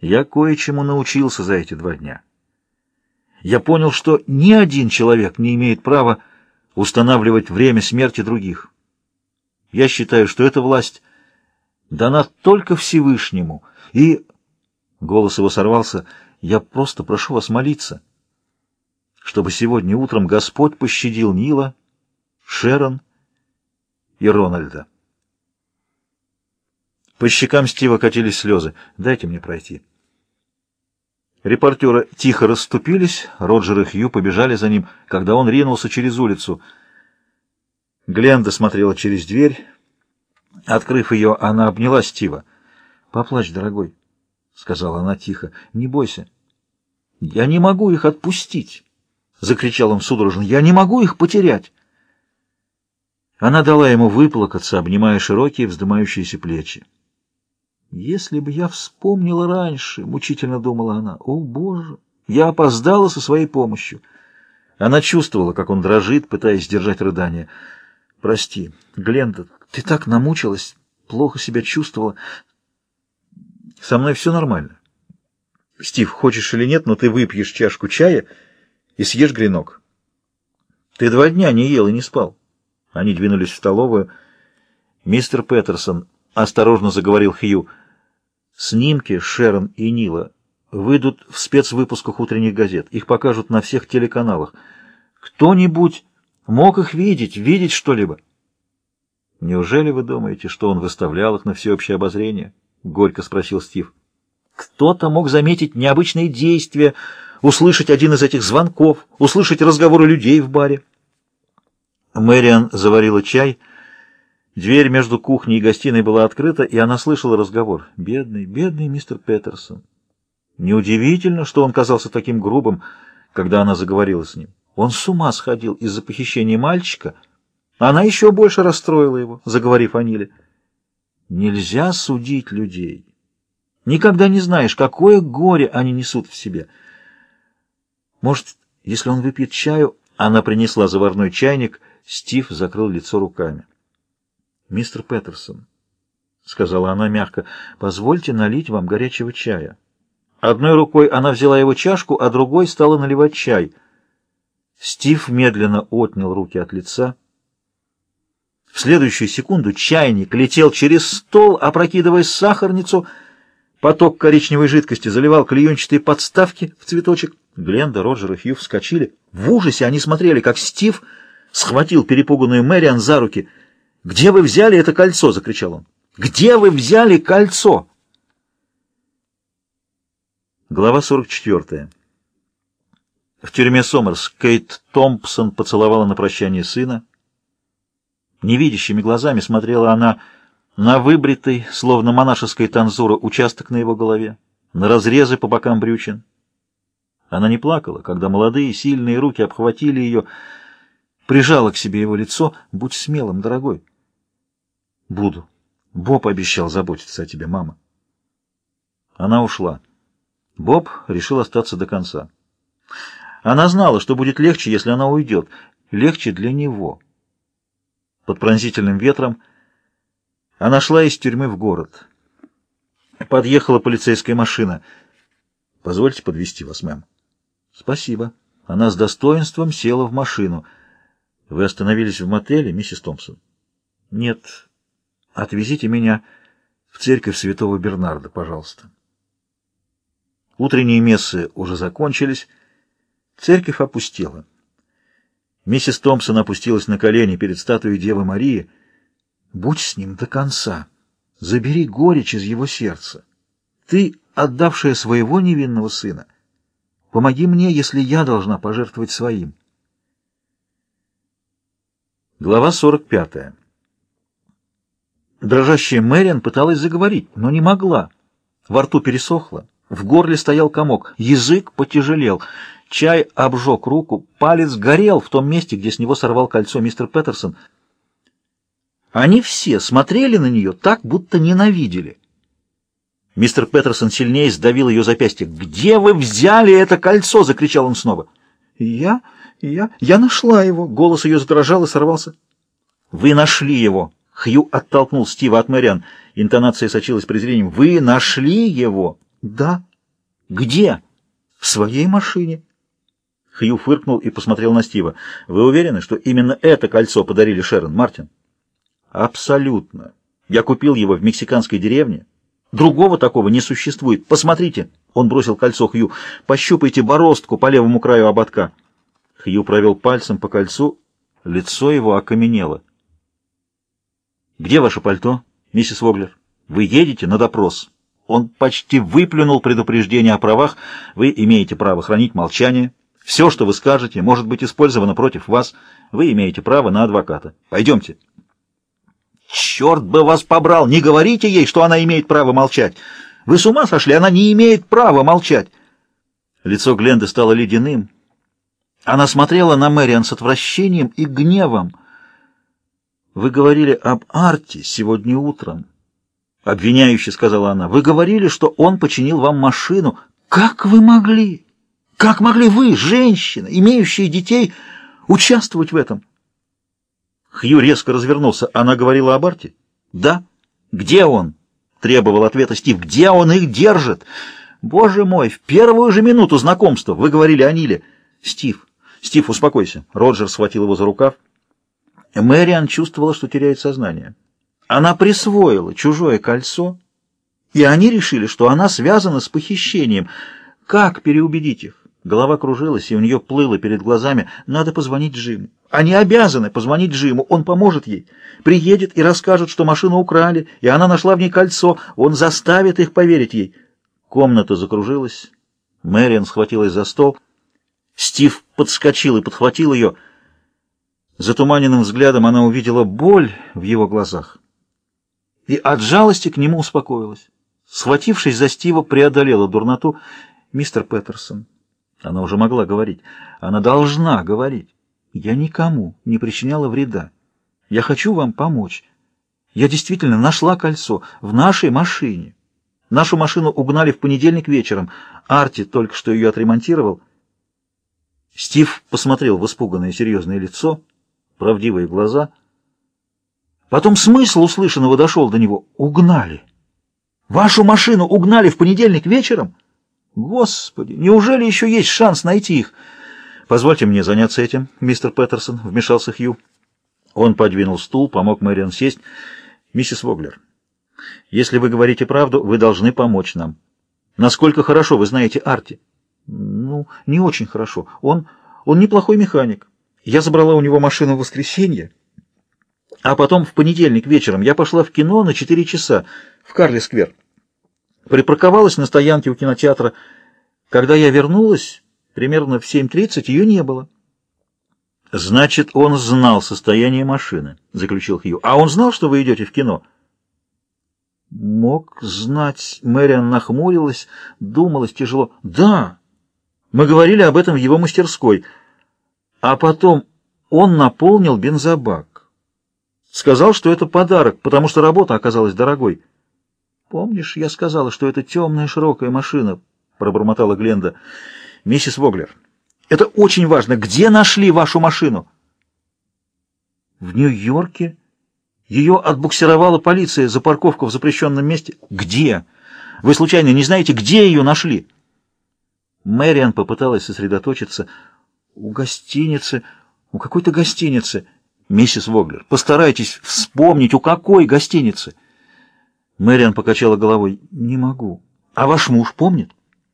Я кое-чему научился за эти два дня. Я понял, что ни один человек не имеет права устанавливать время смерти других. Я считаю, что эта власть дана только Всевышнему, и... Голос его сорвался. «Я просто прошу вас молиться, чтобы сегодня утром Господь пощадил Нила, Шерон и Рональда». По щекам Стива катились слезы. «Дайте мне пройти». Репортеры тихо расступились, Роджер и Хью побежали за ним, когда он ринулся через улицу. Гленда смотрела через дверь. Открыв ее, она обняла Стива. «Поплачь, дорогой», — сказала она тихо, — «не бойся». «Я не могу их отпустить», — закричал он судорожно, — «я не могу их потерять». Она дала ему выплакаться, обнимая широкие вздымающиеся плечи. «Если бы я вспомнила раньше», — мучительно думала она, — «о, Боже, я опоздала со своей помощью». Она чувствовала, как он дрожит, пытаясь сдержать рыдание. «Прости, Гленда, ты так намучилась, плохо себя чувствовала. Со мной все нормально. Стив, хочешь или нет, но ты выпьешь чашку чая и съешь гренок. Ты два дня не ел и не спал». Они двинулись в столовую. «Мистер Петерсон», — осторожно заговорил Хью, — Снимки Шерон и Нила выйдут в спецвыпусках утренних газет. Их покажут на всех телеканалах. Кто-нибудь мог их видеть, видеть что-либо? Неужели вы думаете, что он выставлял их на всеобщее обозрение? Горько спросил Стив. Кто-то мог заметить необычные действия, услышать один из этих звонков, услышать разговоры людей в баре. Мэриан заварила чай — Дверь между кухней и гостиной была открыта, и она слышала разговор. «Бедный, бедный мистер Петерсон». Неудивительно, что он казался таким грубым, когда она заговорила с ним. Он с ума сходил из-за похищения мальчика. Она еще больше расстроила его, заговорив о Ниле. Нельзя судить людей. Никогда не знаешь, какое горе они несут в себе. Может, если он выпьет чаю, она принесла заварной чайник, Стив закрыл лицо руками. «Мистер Петерсон», — сказала она мягко, — «позвольте налить вам горячего чая». Одной рукой она взяла его чашку, а другой стала наливать чай. Стив медленно отнял руки от лица. В следующую секунду чайник летел через стол, опрокидывая сахарницу. Поток коричневой жидкости заливал клеенчатые подставки в цветочек. Гленда, Роджер и Хью вскочили. В ужасе они смотрели, как Стив схватил перепуганную Мэриан за руки — «Где вы взяли это кольцо?» — закричал он. «Где вы взяли кольцо?» Глава 44. В тюрьме Сомерс Кейт Томпсон поцеловала на прощание сына. Невидящими глазами смотрела она на выбритый, словно монашеская танзура, участок на его голове, на разрезы по бокам брючин. Она не плакала, когда молодые сильные руки обхватили ее, прижала к себе его лицо. «Будь смелым, дорогой». Буду. Боб обещал заботиться о тебе, мама. Она ушла. Боб решил остаться до конца. Она знала, что будет легче, если она уйдет. Легче для него. Под пронзительным ветром она шла из тюрьмы в город. Подъехала полицейская машина. «Позвольте подвести вас, мэм». «Спасибо». Она с достоинством села в машину. «Вы остановились в мотеле, миссис Томпсон?» «Нет, Отвезите меня в церковь святого Бернарда, пожалуйста. Утренние мессы уже закончились. Церковь опустела. Миссис Томпсон опустилась на колени перед статуей Девы Марии. «Будь с ним до конца. Забери горечь из его сердца. Ты, отдавшая своего невинного сына, помоги мне, если я должна пожертвовать своим». Глава сорок пятая. Дрожащая Мэриан пыталась заговорить, но не могла. Во рту пересохло, в горле стоял комок, язык потяжелел. Чай обжег руку, палец горел в том месте, где с него сорвал кольцо мистер Петерсон. Они все смотрели на нее так, будто ненавидели. Мистер Петерсон сильнее сдавил ее запястье. «Где вы взяли это кольцо?» — закричал он снова. «Я... я... я нашла его!» Голос ее задрожал и сорвался. «Вы нашли его!» Хью оттолкнул Стива от Мэриан. Интонация сочилась презрением. «Вы нашли его?» «Да», Где? В своей машине. Хью фыркнул и посмотрел на Стива. Вы уверены, что именно это кольцо подарили Шерон, Мартин? Абсолютно. Я купил его в мексиканской деревне. Другого такого не существует. Посмотрите. Он бросил кольцо Хью. Пощупайте бороздку по левому краю ободка. Хью провел пальцем по кольцу. Лицо его окаменело. «Где ваше пальто, миссис Воглер? Вы едете на допрос?» Он почти выплюнул предупреждение о правах. Вы имеете право хранить молчание. Все, что вы скажете, может быть использовано против вас. Вы имеете право на адвоката. Пойдемте. Черт бы вас побрал! Не говорите ей, что она имеет право молчать. Вы с ума сошли? Она не имеет права молчать. Лицо Гленды стало ледяным. Она смотрела на Мэриан с отвращением и гневом. «Вы говорили об Арте сегодня утром», — обвиняюще сказала она. «Вы говорили, что он починил вам машину. Как вы могли? Как могли вы, женщина, имеющая детей, участвовать в этом?» Хью резко развернулся. Она говорила об Арте? «Да». «Где он?» — требовал ответа Стив. «Где он их держит?» «Боже мой, в первую же минуту знакомства вы говорили о Ниле». «Стив, Стив, успокойся». Роджер схватил его за рукав. Мэриан чувствовала, что теряет сознание. Она присвоила чужое кольцо, и они решили, что она связана с похищением. Как переубедить их? Голова кружилась, и у нее плыло перед глазами. Надо позвонить Джиму. Они обязаны позвонить Джиму, он поможет ей. Приедет и расскажет, что машину украли, и она нашла в ней кольцо. Он заставит их поверить ей. Комната закружилась. Мэриан схватилась за стол. Стив подскочил и подхватил ее. Затуманенным взглядом она увидела боль в его глазах и от жалости к нему успокоилась. Схватившись за Стива, преодолела дурноту. «Мистер Петерсон», она уже могла говорить, она должна говорить, «Я никому не причиняла вреда. Я хочу вам помочь. Я действительно нашла кольцо в нашей машине. Нашу машину угнали в понедельник вечером. Арти только что ее отремонтировал». Стив посмотрел в испуганное серьезное лицо, правдивые глаза. Потом смысл услышанного дошел до него. Угнали. Вашу машину угнали в понедельник вечером? Господи, неужели еще есть шанс найти их? Позвольте мне заняться этим, мистер Петерсон, вмешался Хью. Он подвинул стул, помог Мэриан сесть. Миссис Воглер, если вы говорите правду, вы должны помочь нам. Насколько хорошо вы знаете Арти? Ну, не очень хорошо. Он, он неплохой механик. Я забрала у него машину в воскресенье, а потом в понедельник вечером я пошла в кино на 4 часа в Карли-сквер. Припарковалась на стоянке у кинотеатра. Когда я вернулась, примерно в 7.30 ее не было. «Значит, он знал состояние машины», — заключил Хью. «А он знал, что вы идете в кино?» «Мог знать». Мэриан нахмурилась, думалась тяжело. «Да, мы говорили об этом в его мастерской». А потом он наполнил бензобак. Сказал, что это подарок, потому что работа оказалась дорогой. «Помнишь, я сказала, что это темная широкая машина?» — пробормотала Гленда. «Миссис Воглер, это очень важно. Где нашли вашу машину?» «В Нью-Йорке. Ее отбуксировала полиция за парковку в запрещенном месте». «Где? Вы случайно не знаете, где ее нашли?» Мэриан попыталась сосредоточиться — у гостиницы, у какой-то гостиницы. Миссис Воглер, постарайтесь вспомнить, у какой гостиницы. Мэриан покачала головой. Не могу. А ваш муж помнит?